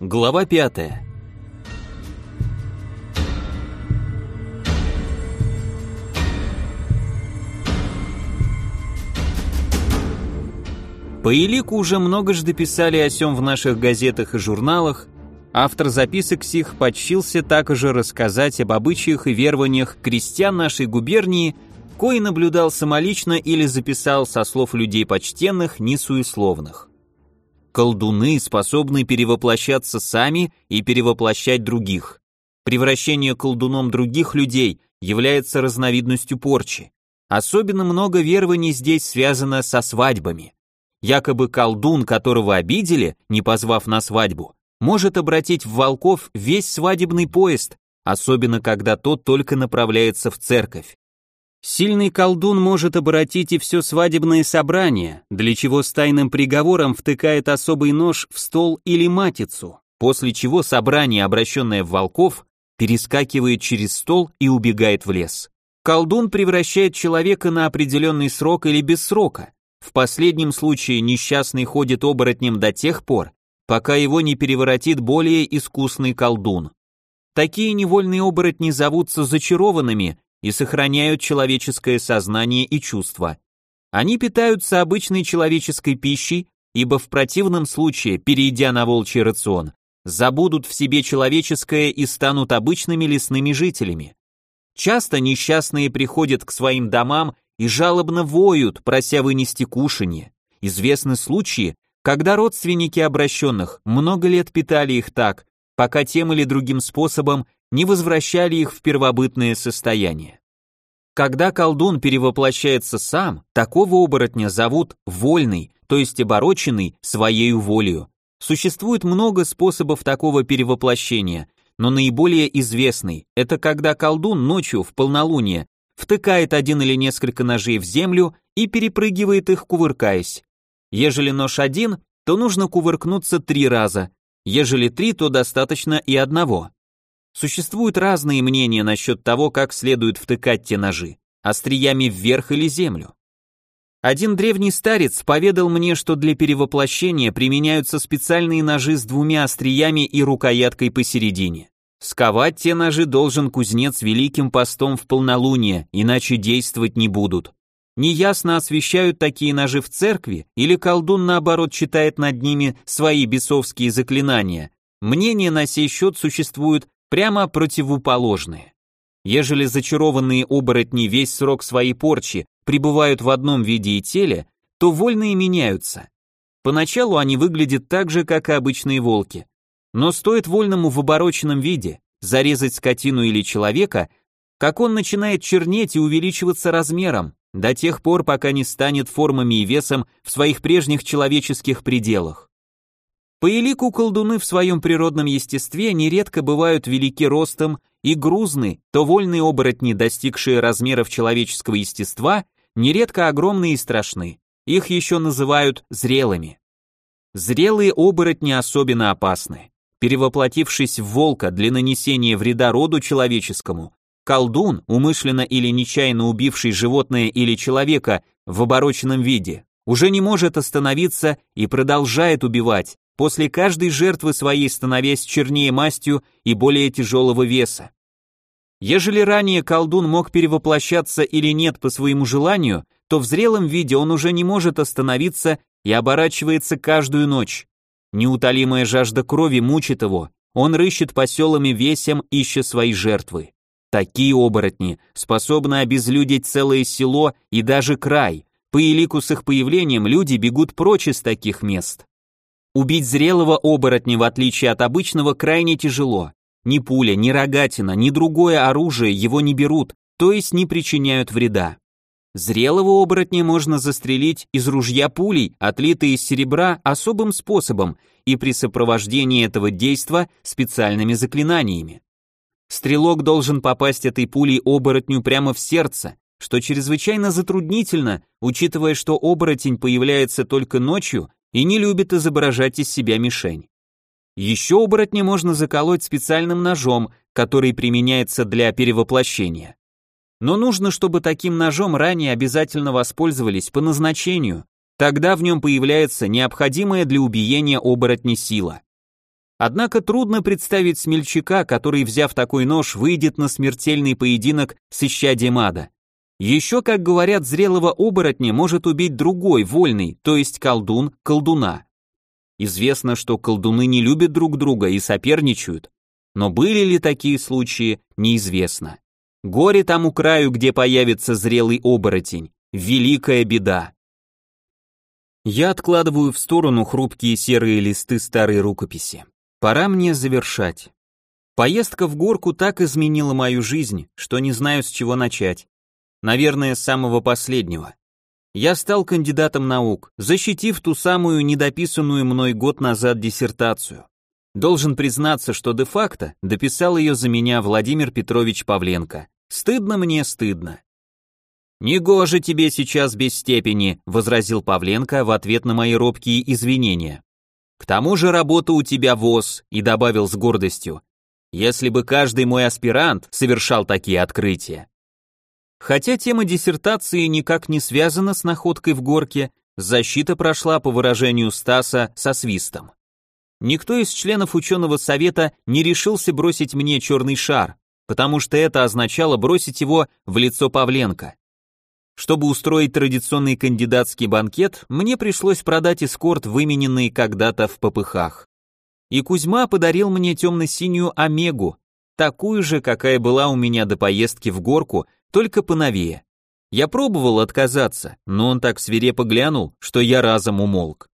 Глава 5. По элику уже многожды писали о сём в наших газетах и журналах, автор записок сих подчился также рассказать об обычаях и верованиях крестьян нашей губернии, кои наблюдал самолично или записал со слов людей почтенных, несуесловных. Колдуны способны перевоплощаться сами и перевоплощать других. Превращение колдуном других людей является разновидностью порчи. Особенно много верований здесь связано со свадьбами. Якобы колдун, которого обидели, не позвав на свадьбу, может обратить в волков весь свадебный поезд, особенно когда тот только направляется в церковь. Сильный колдун может обратить и все свадебное собрание, для чего с тайным приговором втыкает особый нож в стол или матицу, после чего собрание, обращенное в волков, перескакивает через стол и убегает в лес. Колдун превращает человека на определенный срок или без срока. В последнем случае несчастный ходит оборотнем до тех пор, пока его не переворотит более искусный колдун. Такие невольные оборотни зовутся зачарованными и сохраняют человеческое сознание и чувства. Они питаются обычной человеческой пищей, ибо в противном случае, перейдя на волчий рацион, забудут в себе человеческое и станут обычными лесными жителями. Часто несчастные приходят к своим домам и жалобно воют, прося вынести кушанье. Известны случаи, когда родственники обращенных много лет питали их так, пока тем или другим способом не возвращали их в первобытное состояние. Когда колдун перевоплощается сам, такого оборотня зовут вольный, то есть обороченный своей волею. Существует много способов такого перевоплощения, но наиболее известный – это когда колдун ночью в полнолуние втыкает один или несколько ножей в землю и перепрыгивает их, кувыркаясь. Ежели нож один, то нужно кувыркнуться три раза, ежели три, то достаточно и одного. Существуют разные мнения насчет того, как следует втыкать те ножи, остриями вверх или землю. Один древний старец поведал мне, что для перевоплощения применяются специальные ножи с двумя остриями и рукояткой посередине. Сковать те ножи должен кузнец великим постом в полнолуние, иначе действовать не будут. Неясно освещают такие ножи в церкви, или колдун наоборот читает над ними свои бесовские заклинания. Мнения на сей счет существуют прямо противоположные. Ежели зачарованные оборотни весь срок своей порчи пребывают в одном виде и теле, то вольные меняются. Поначалу они выглядят так же, как и обычные волки. Но стоит вольному в обороченном виде зарезать скотину или человека, как он начинает чернеть и увеличиваться размером, до тех пор, пока не станет формами и весом в своих прежних человеческих пределах. По элику колдуны в своем природном естестве нередко бывают велики ростом и грузны, то вольные оборотни, достигшие размеров человеческого естества, нередко огромные и страшны. Их еще называют зрелыми. Зрелые оборотни особенно опасны. Перевоплотившись в волка для нанесения вреда роду человеческому, колдун, умышленно или нечаянно убивший животное или человека в обороченном виде, уже не может остановиться и продолжает убивать, после каждой жертвы своей становясь чернее мастью и более тяжелого веса. Ежели ранее колдун мог перевоплощаться или нет по своему желанию, то в зрелом виде он уже не может остановиться и оборачивается каждую ночь. Неутолимая жажда крови мучит его, он рыщет по селам и весям, ища свои жертвы. Такие оборотни способны обезлюдить целое село и даже край. По элику с их появлением люди бегут прочь из таких мест. Убить зрелого оборотня, в отличие от обычного, крайне тяжело. Ни пуля, ни рогатина, ни другое оружие его не берут, то есть не причиняют вреда. Зрелого оборотня можно застрелить из ружья пулей, отлитой из серебра особым способом и при сопровождении этого действа специальными заклинаниями. Стрелок должен попасть этой пулей оборотню прямо в сердце, что чрезвычайно затруднительно, учитывая, что оборотень появляется только ночью и не любит изображать из себя мишень. Еще оборотня можно заколоть специальным ножом, который применяется для перевоплощения. Но нужно, чтобы таким ножом ранее обязательно воспользовались по назначению, тогда в нем появляется необходимая для убиения оборотня сила. Однако трудно представить смельчака, который, взяв такой нож, выйдет на смертельный поединок с исчадием ада. Еще, как говорят, зрелого оборотня может убить другой, вольный, то есть колдун, колдуна. Известно, что колдуны не любят друг друга и соперничают, но были ли такие случаи, неизвестно. Горе тому краю, где появится зрелый оборотень, великая беда. Я откладываю в сторону хрупкие серые листы старой рукописи. Пора мне завершать. Поездка в горку так изменила мою жизнь, что не знаю, с чего начать. Наверное, с самого последнего. Я стал кандидатом наук, защитив ту самую недописанную мной год назад диссертацию. Должен признаться, что де-факто дописал ее за меня Владимир Петрович Павленко. Стыдно мне, стыдно. «Негоже тебе сейчас без степени», — возразил Павленко в ответ на мои робкие извинения. «К тому же работа у тебя ВОЗ», — и добавил с гордостью. «Если бы каждый мой аспирант совершал такие открытия». Хотя тема диссертации никак не связана с находкой в горке, защита прошла, по выражению Стаса, со свистом. Никто из членов ученого совета не решился бросить мне черный шар, потому что это означало бросить его в лицо Павленко. Чтобы устроить традиционный кандидатский банкет, мне пришлось продать эскорт, вымененный когда-то в попыхах. И Кузьма подарил мне темно-синюю Омегу, такую же, какая была у меня до поездки в горку, только поновее. Я пробовал отказаться, но он так свирепо глянул, что я разом умолк.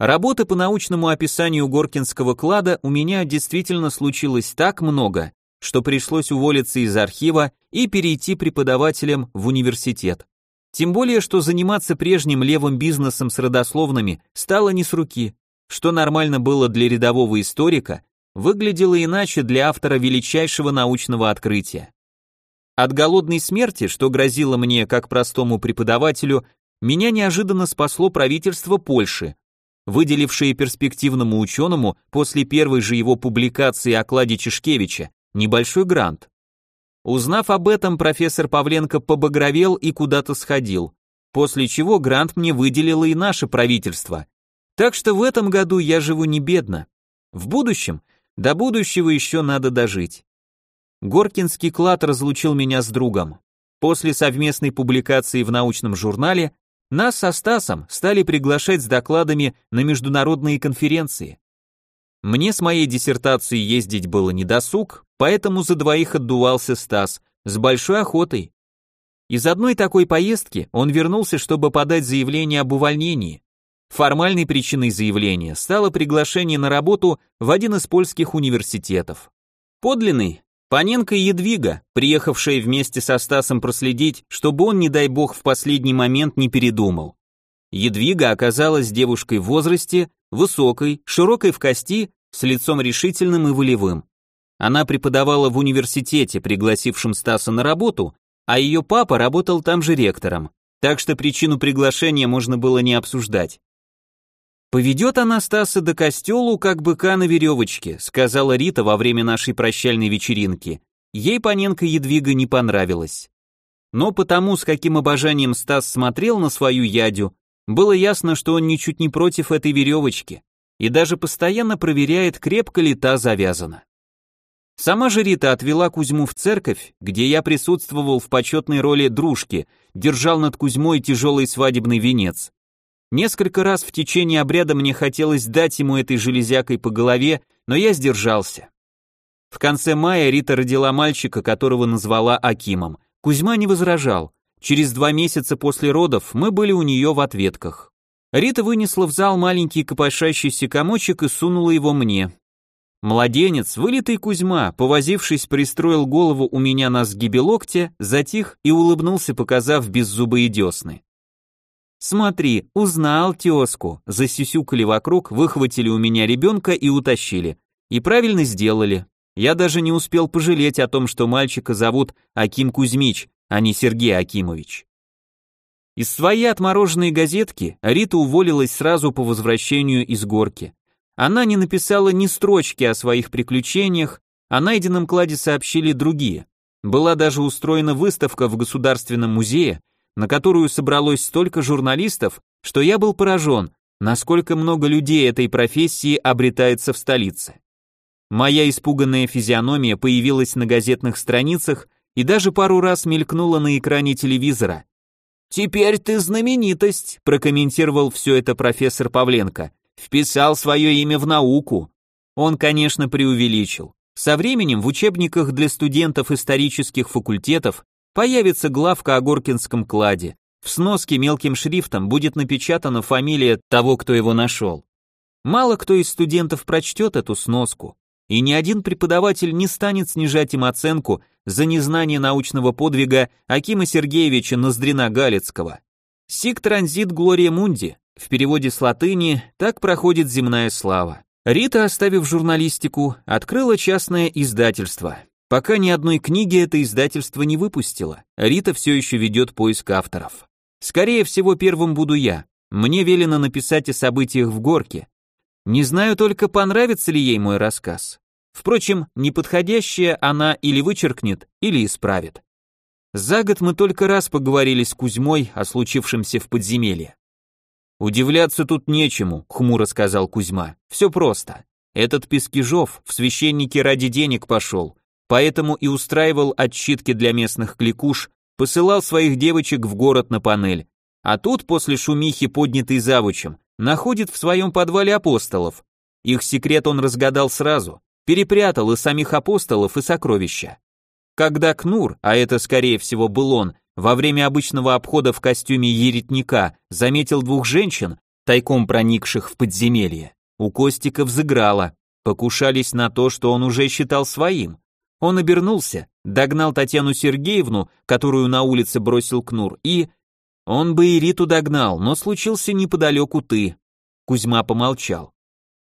Работы по научному описанию Горкинского клада у меня действительно случилось так много, что пришлось уволиться из архива и перейти преподавателем в университет. Тем более, что заниматься прежним левым бизнесом с родословными стало не с руки, что нормально было для рядового историка, выглядело иначе для автора величайшего научного открытия. От голодной смерти, что грозило мне как простому преподавателю, меня неожиданно спасло правительство Польши, выделившее перспективному ученому после первой же его публикации о кладе Чешкевича небольшой грант. Узнав об этом, профессор Павленко побагровел и куда-то сходил, после чего грант мне выделило и наше правительство. Так что в этом году я живу не бедно. В будущем, до будущего еще надо дожить. Горкинский клад разлучил меня с другом. После совместной публикации в научном журнале нас со Стасом стали приглашать с докладами на международные конференции. Мне с моей диссертацией ездить было недосуг, поэтому за двоих отдувался Стас с большой охотой. Из одной такой поездки он вернулся, чтобы подать заявление об увольнении. Формальной причиной заявления стало приглашение на работу в один из польских университетов. Подлинный Паненко Едвига, приехавшая вместе со Стасом проследить, чтобы он, не дай бог, в последний момент не передумал. Едвига оказалась девушкой в возрасте, высокой, широкой в кости, с лицом решительным и волевым. Она преподавала в университете, пригласившем Стаса на работу, а ее папа работал там же ректором, так что причину приглашения можно было не обсуждать. «Поведет она Стаса до костелу, как быка на веревочке», сказала Рита во время нашей прощальной вечеринки. Ей Паненко Едвига не понравилась. Но потому, с каким обожанием Стас смотрел на свою ядю, было ясно, что он ничуть не против этой веревочки и даже постоянно проверяет, крепко ли та завязана. Сама же Рита отвела Кузьму в церковь, где я присутствовал в почетной роли дружки, держал над Кузьмой тяжелый свадебный венец. Несколько раз в течение обряда мне хотелось дать ему этой железякой по голове, но я сдержался. В конце мая Рита родила мальчика, которого назвала Акимом. Кузьма не возражал. Через два месяца после родов мы были у нее в ответках. Рита вынесла в зал маленький копошащийся комочек и сунула его мне. Младенец, вылитый Кузьма, повозившись, пристроил голову у меня на сгибе локтя, затих и улыбнулся, показав беззубые десны. «Смотри, узнал тезку», засюсюкали вокруг, выхватили у меня ребенка и утащили. И правильно сделали. Я даже не успел пожалеть о том, что мальчика зовут Аким Кузьмич, а не Сергей Акимович. Из своей отмороженной газетки Рита уволилась сразу по возвращению из горки. Она не написала ни строчки о своих приключениях, о найденном кладе сообщили другие. Была даже устроена выставка в Государственном музее, на которую собралось столько журналистов, что я был поражен, насколько много людей этой профессии обретается в столице. Моя испуганная физиономия появилась на газетных страницах и даже пару раз мелькнула на экране телевизора. «Теперь ты знаменитость», – прокомментировал все это профессор Павленко. «Вписал свое имя в науку». Он, конечно, преувеличил. Со временем в учебниках для студентов исторических факультетов появится главка о Горкинском кладе. В сноске мелким шрифтом будет напечатана фамилия того, кто его нашел. Мало кто из студентов прочтет эту сноску, и ни один преподаватель не станет снижать им оценку за незнание научного подвига Акима Сергеевича Ноздрина-Галицкого. «Сик транзит Глория Мунди» в переводе с латыни «Так проходит земная слава». Рита, оставив журналистику, открыла частное издательство. Пока ни одной книги это издательство не выпустило, Рита все еще ведет поиск авторов. Скорее всего, первым буду я. Мне велено написать о событиях в горке, не знаю только, понравится ли ей мой рассказ. Впрочем, неподходящее она или вычеркнет, или исправит. За год мы только раз поговорили с Кузьмой о случившемся в подземелье. «Удивляться тут нечему», — хмуро сказал Кузьма. «Все просто. Этот Пескижов в священники ради денег пошел, поэтому и устраивал отчитки для местных кликуш, посылал своих девочек в город на панель. А тут, после шумихи, поднятой завучем, находит в своем подвале апостолов. Их секрет он разгадал сразу, перепрятал и самих апостолов, и сокровища. Когда Кнур, а это скорее всего был он, во время обычного обхода в костюме еретника заметил двух женщин, тайком проникших в подземелье, у Костика взыграло, покушались на то, что он уже считал своим. Он обернулся, догнал Татьяну Сергеевну, которую на улице бросил Кнур, и он бы и Риту догнал, но случился неподалеку ты. Кузьма помолчал.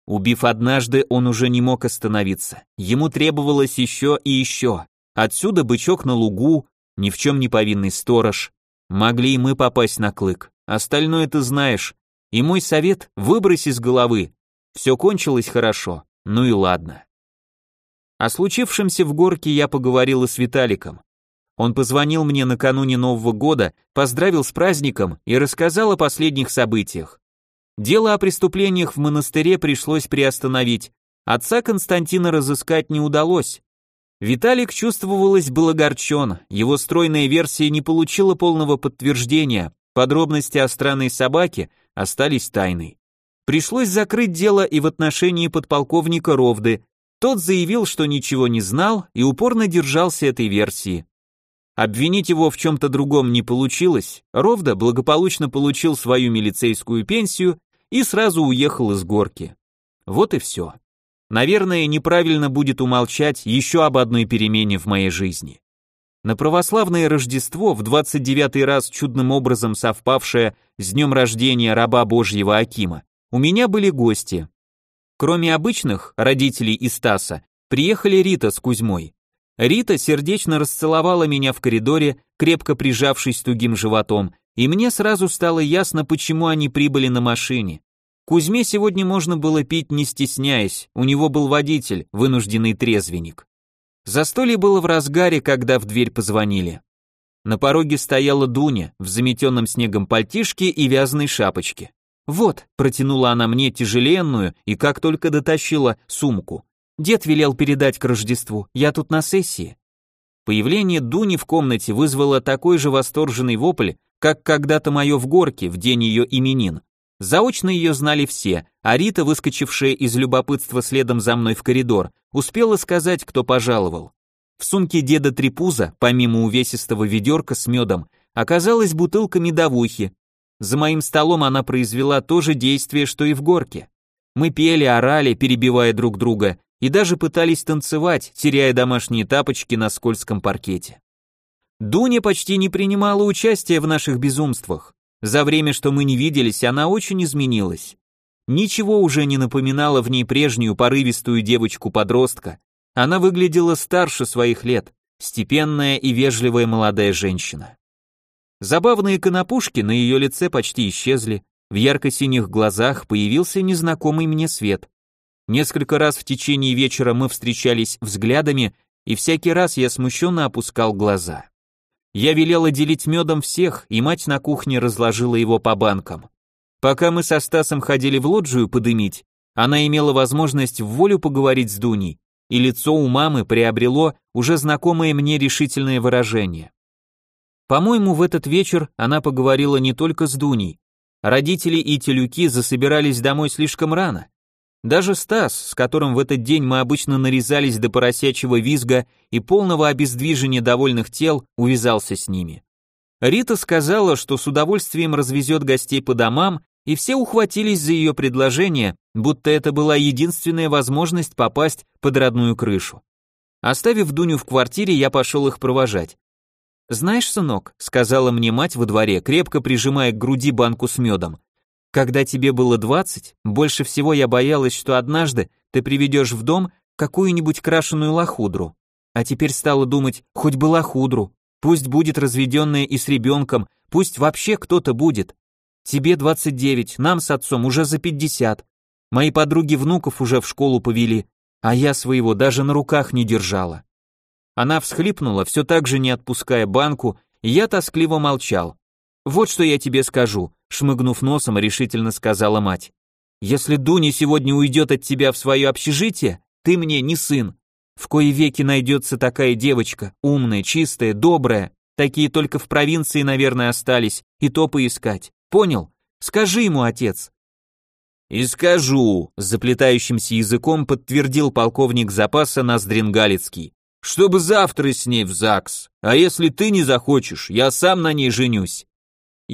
Убив однажды, он уже не мог остановиться. Ему требовалось еще и еще. Отсюда бычок на лугу, ни в чем не повинный сторож. Могли и мы попасть на клык. Остальное ты знаешь. И мой совет — выбрось из головы. Все кончилось хорошо, ну и ладно. О случившемся в горке я поговорила с Виталиком. Он позвонил мне накануне Нового года, поздравил с праздником и рассказал о последних событиях. Дело о преступлениях в монастыре пришлось приостановить. Отца Константина разыскать не удалось. Виталик чувствовалось был огорчен, его стройная версия не получила полного подтверждения, подробности о странной собаке остались тайной. Пришлось закрыть дело и в отношении подполковника Ровды, тот заявил, что ничего не знал и упорно держался этой версии. Обвинить его в чем-то другом не получилось, Ровда благополучно получил свою милицейскую пенсию и сразу уехал из горки. Вот и все. Наверное, неправильно будет умолчать еще об одной перемене в моей жизни. На православное Рождество, в 29 раз чудным образом совпавшее с днем рождения раба Божьего Акима, у меня были гости. Кроме обычных, родителей и Стаса, приехали Рита с Кузьмой. Рита сердечно расцеловала меня в коридоре, крепко прижавшись тугим животом, и мне сразу стало ясно, почему они прибыли на машине. Кузьме сегодня можно было пить не стесняясь, у него был водитель, вынужденный трезвенник. Застолье было в разгаре, когда в дверь позвонили. На пороге стояла Дуня в заметенном снегом пальтишке и вязаной шапочке. «Вот», — протянула она мне тяжеленную и как только дотащила сумку. Дед велел передать к Рождеству, я тут на сессии. Появление Дуни в комнате вызвало такой же восторженный вопль, как когда-то мое в горке в день ее именин. Заочно ее знали все, а Рита, выскочившая из любопытства следом за мной в коридор, успела сказать, кто пожаловал. В сумке деда Трипуза, помимо увесистого ведерка с медом, оказалась бутылка медовухи. За моим столом она произвела то же действие, что и в горке. Мы пели, орали, перебивая друг друга, и даже пытались танцевать, теряя домашние тапочки на скользком паркете. Дуня почти не принимала участия в наших безумствах. За время, что мы не виделись, она очень изменилась. Ничего уже не напоминало в ней прежнюю порывистую девочку-подростка. Она выглядела старше своих лет, степенная и вежливая молодая женщина. Забавные конопушки на ее лице почти исчезли, в ярко-синих глазах появился незнакомый мне свет. Несколько раз в течение вечера мы встречались взглядами, и всякий раз я смущенно опускал глаза. Я велела делить медом всех, и мать на кухне разложила его по банкам. Пока мы со Стасом ходили в лоджию подымить, она имела возможность в волю поговорить с Дуней, и лицо у мамы приобрело уже знакомое мне решительное выражение. По-моему, в этот вечер она поговорила не только с Дуней. Родители и телюки засобирались домой слишком рано. Даже Стас, с которым в этот день мы обычно нарезались до поросячьего визга и полного обездвижения довольных тел, увязался с ними. Рита сказала, что с удовольствием развезет гостей по домам, и все ухватились за ее предложение, будто это была единственная возможность попасть под родную крышу. Оставив Дуню в квартире, я пошел их провожать. «Знаешь, сынок», — сказала мне мать во дворе, крепко прижимая к груди банку с медом, «когда тебе было двадцать, больше всего я боялась, что однажды ты приведешь в дом какую-нибудь крашеную лохудру. А теперь стала думать, хоть бы лохудру, Пусть будет разведенная и с ребенком, пусть вообще кто-то будет. Тебе 29, нам с отцом уже за 50. Мои подруги внуков уже в школу повели, а я своего даже на руках не держала. Она всхлипнула, все так же не отпуская банку, и я тоскливо молчал. Вот что я тебе скажу, шмыгнув носом, решительно сказала мать. Если Дуня сегодня уйдет от тебя в свое общежитие, ты мне не сын. В кои веки найдется такая девочка, умная, чистая, добрая. Такие только в провинции, наверное, остались, и то поискать. Понял? Скажи ему, отец. И скажу, заплетающимся языком подтвердил полковник запаса Ноздрин Галицкий. Чтобы завтра с ней в ЗАГС. А если ты не захочешь, я сам на ней женюсь.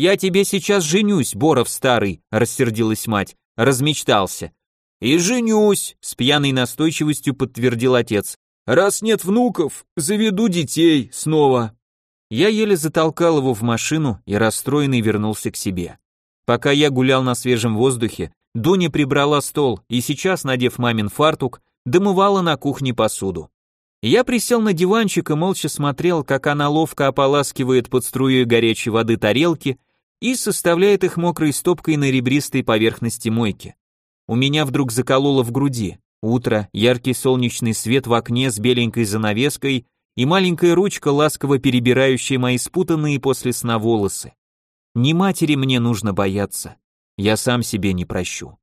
Я тебе сейчас женюсь, Боров старый, рассердилась мать. Размечтался. «И женюсь», — с пьяной настойчивостью подтвердил отец. «Раз нет внуков, заведу детей снова». Я еле затолкал его в машину и расстроенный вернулся к себе. Пока я гулял на свежем воздухе, Дуня прибрала стол и сейчас, надев мамин фартук, домывала на кухне посуду. Я присел на диванчик и молча смотрел, как она ловко ополаскивает под струей горячей воды тарелки и составляет их мокрой стопкой на ребристой поверхности мойки. У меня вдруг закололо в груди. Утро, яркий солнечный свет в окне с беленькой занавеской и маленькая ручка, ласково перебирающая мои спутанные после сна волосы. Не матери мне нужно бояться. Я сам себе не прощу.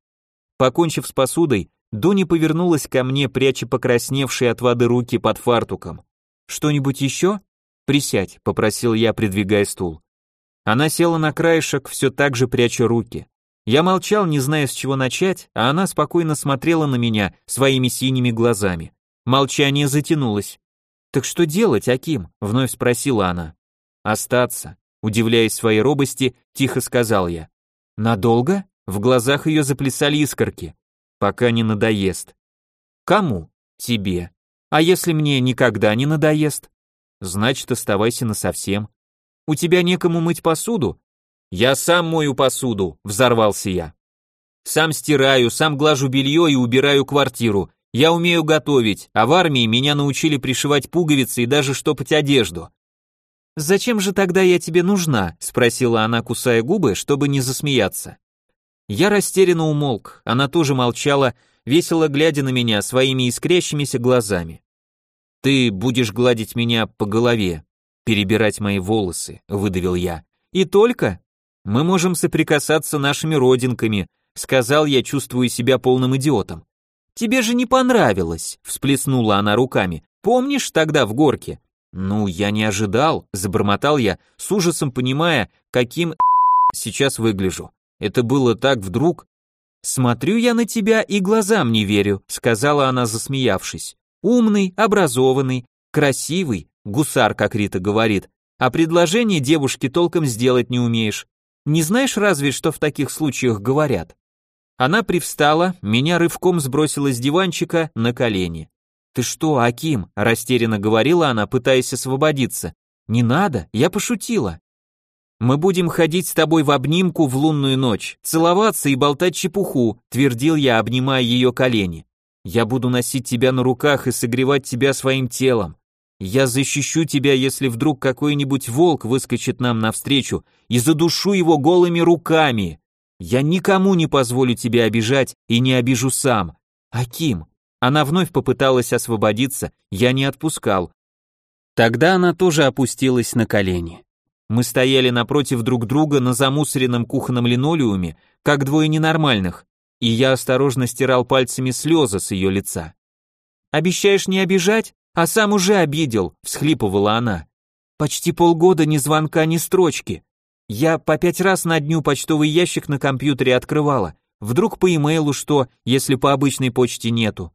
Покончив с посудой, Дуня повернулась ко мне, пряча покрасневшие от воды руки под фартуком. «Что-нибудь еще?» «Присядь», — попросил я, придвигая стул. Она села на краешек, все так же пряча руки. Я молчал, не зная, с чего начать, а она спокойно смотрела на меня своими синими глазами. Молчание затянулось. «Так что делать, Аким?» — вновь спросила она. «Остаться», — удивляясь своей робости, тихо сказал я. «Надолго?» — в глазах ее заплясали искорки. «Пока не надоест». «Кому?» «Тебе». «А если мне никогда не надоест?» «Значит, оставайся насовсем». «У тебя некому мыть посуду?» «Я сам мою посуду», — взорвался я. «Сам стираю, сам глажу белье и убираю квартиру. Я умею готовить, а в армии меня научили пришивать пуговицы и даже штопать одежду». «Зачем же тогда я тебе нужна?» — спросила она, кусая губы, чтобы не засмеяться. Я растерянно умолк, она тоже молчала, весело глядя на меня своими искрящимися глазами. «Ты будешь гладить меня по голове, перебирать мои волосы», — выдавил я. «И только?» Мы можем соприкасаться нашими родинками, сказал я, чувствую себя полным идиотом. Тебе же не понравилось, всплеснула она руками. Помнишь тогда в горке? Ну, я не ожидал, забормотал я, с ужасом понимая, каким сейчас выгляжу. Это было так вдруг. Смотрю я на тебя и глазам не верю, сказала она, засмеявшись. Умный, образованный, красивый, гусар, как Рита говорит, а предложение девушке толком сделать не умеешь. Не знаешь разве, что в таких случаях говорят? Она привстала, меня рывком сбросила с диванчика на колени. «Ты что, Аким?» – растерянно говорила она, пытаясь освободиться. «Не надо, я пошутила». «Мы будем ходить с тобой в обнимку в лунную ночь, целоваться и болтать чепуху», – твердил я, обнимая ее колени. «Я буду носить тебя на руках и согревать тебя своим телом. Я защищу тебя, если вдруг какой-нибудь волк выскочит нам навстречу и задушу его голыми руками. Я никому не позволю тебя обижать и не обижу сам. Аким. Она вновь попыталась освободиться, я не отпускал. Тогда она тоже опустилась на колени. Мы стояли напротив друг друга на замусоренном кухонном линолеуме, как двое ненормальных, и я осторожно стирал пальцами слезы с ее лица. «Обещаешь не обижать? А сам уже обидел», — всхлипывала она. «Почти полгода ни звонка, ни строчки. Я по пять раз на дню почтовый ящик на компьютере открывала. Вдруг по имейлу что, если по обычной почте нету.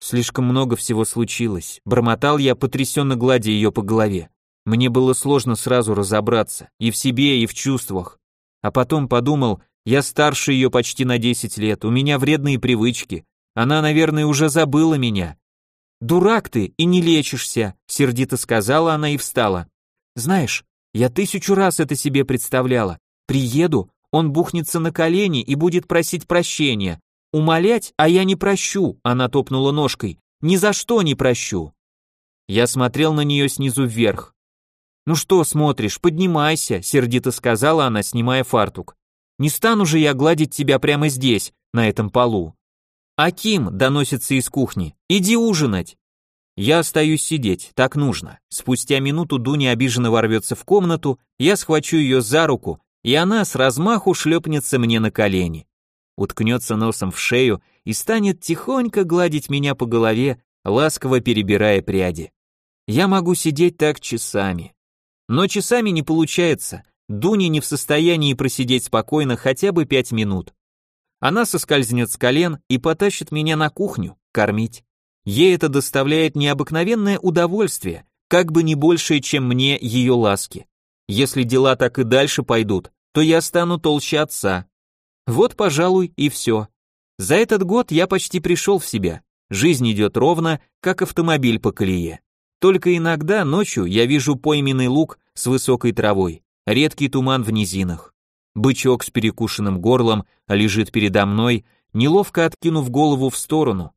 Слишком много всего случилось. Бормотал я, потрясенно гладя ее по голове. Мне было сложно сразу разобраться, и в себе, и в чувствах. А потом подумал, я старше ее почти на 10 лет, у меня вредные привычки. Она, наверное, уже забыла меня. Дурак ты и не лечишься, сердито сказала она и встала. Знаешь, я тысячу раз это себе представляла. Приеду, он бухнется на колени и будет просить прощения. Умолять, а я не прощу, она топнула ножкой. Ни за что не прощу. Я смотрел на нее снизу вверх. «Ну что смотришь, поднимайся», — сердито сказала она, снимая фартук. «Не стану же я гладить тебя прямо здесь, на этом полу». «Аким», — доносится из кухни, — «иди ужинать». Я остаюсь сидеть, так нужно. Спустя минуту Дуня обиженно ворвется в комнату, я схвачу ее за руку, и она с размаху шлепнется мне на колени. Уткнется носом в шею и станет тихонько гладить меня по голове, ласково перебирая пряди. Я могу сидеть так часами. Но часами не получается. Дуня не в состоянии просидеть спокойно хотя бы пять минут. Она соскользнет с колен и потащит меня на кухню, кормить. Ей это доставляет необыкновенное удовольствие, как бы не большее, чем мне ее ласки. Если дела так и дальше пойдут, то я стану толще отца. Вот, пожалуй, и все. За этот год я почти пришел в себя. Жизнь идет ровно, как автомобиль по колее. Только иногда ночью я вижу пойменный луг с высокой травой, редкий туман в низинах. Бычок с перекушенным горлом лежит передо мной, неловко откинув голову в сторону.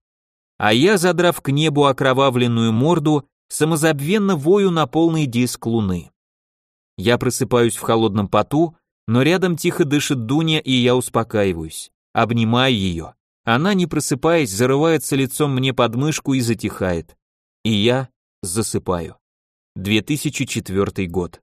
А я, задрав к небу окровавленную морду, самозабвенно вою на полный диск луны. Я просыпаюсь в холодном поту, но рядом тихо дышит Дуня, и я успокаиваюсь. Обнимаю ее. Она, не просыпаясь, зарывается лицом мне под мышку и затихает. И я засыпаю. 2004 год.